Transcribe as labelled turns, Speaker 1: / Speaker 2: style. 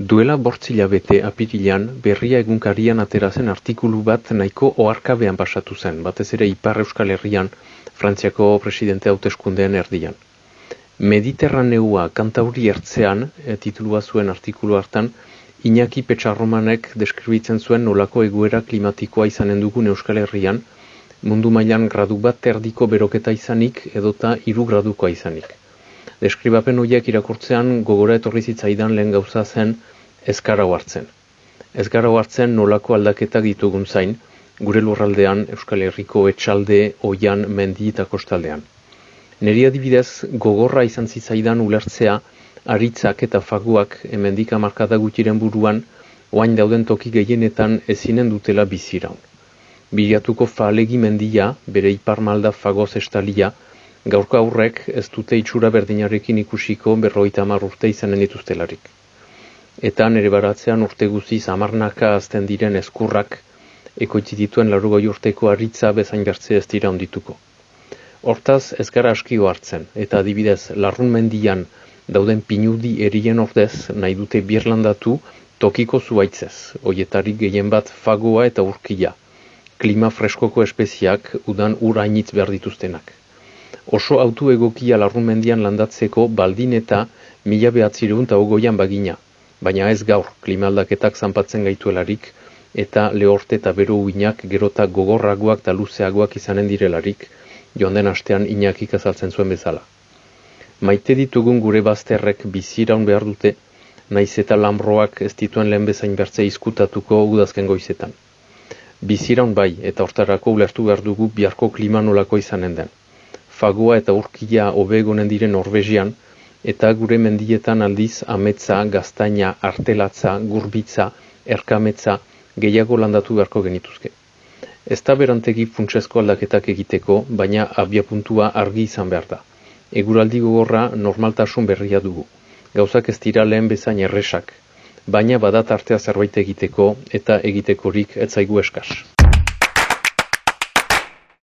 Speaker 1: Duela bortzila bete apirilan, berria egunkarian atera zen artikulu bat nahiko oharkabean pasatu zen, batez ere Ipar Euskal Herrian, Frantziako presidente hauteskundeen erdian. Mediterraneua kantauri ertzean, e, titulua zuen artikulu hartan, Iñaki Petxarromanek deskribitzen zuen nolako egoera klimatikoa izanen dugun Euskal Herrian, mundu mailan gradu bat erdiko beroketa izanik edota hiru gradukoa izanik. Deskribapen horiek irakurtzean gogora etorri zitzaidan lehen gauza zen ezkara hartzen. Ezkara hartzen nolako aldaketak ditugun zain, gure lurraldean Euskal Herriko etxalde, oian, mendi eta kostaldean. Neri adibidez, gogorra izan zitzaidan ulertzea, aritzak eta faguak emendika markada gutiren buruan, oain dauden toki gehienetan ezinen dutela biziraun. Bilatuko falegi mendia, bere ipar malda fagoz estalia, gaurko aurrek ez dute itxura berdinarekin ikusiko berroita urte izanen dituztelarik. Eta nire baratzean urte guziz amarnaka azten diren eskurrak, ekoitzi dituen larugoi urteko arritza bezain bertze ez dira ondituko. Hortaz ez gara askio hartzen, eta adibidez larrun mendian dauden pinudi erien ordez nahi dute birlandatu tokiko zuaitzez, oietarik gehien bat fagoa eta urkia, klima freskoko espeziak udan urainitz behar dituztenak. Oso autu egokia larrumendian landatzeko baldin eta mila behatzireun eta ogoian bagina, baina ez gaur klimaldaketak zanpatzen gaituelarik eta lehorte eta bero uinak gerota gogorragoak eta luzeagoak izanen direlarik, joan den astean inakik azaltzen zuen bezala. Maite ditugun gure bazterrek biziraun behar dute, naiz eta lambroak ez dituen lehen bezain bertze izkutatuko udazken goizetan. Biziraun bai, eta hortarako ulertu behar dugu biharko klima nolako izanen den fagoa eta urkia hobegonen diren Norvegian, eta gure mendietan aldiz ametza, gaztaina, artelatza, gurbitza, erkametza, gehiago landatu beharko genituzke. Ez da berantegi funtsezko aldaketak egiteko, baina abiapuntua argi izan behar da. Eguraldi gogorra normaltasun berria dugu. Gauzak ez dira lehen bezain erresak, baina badat artea zerbait egiteko eta egitekorik ez zaigu eskas.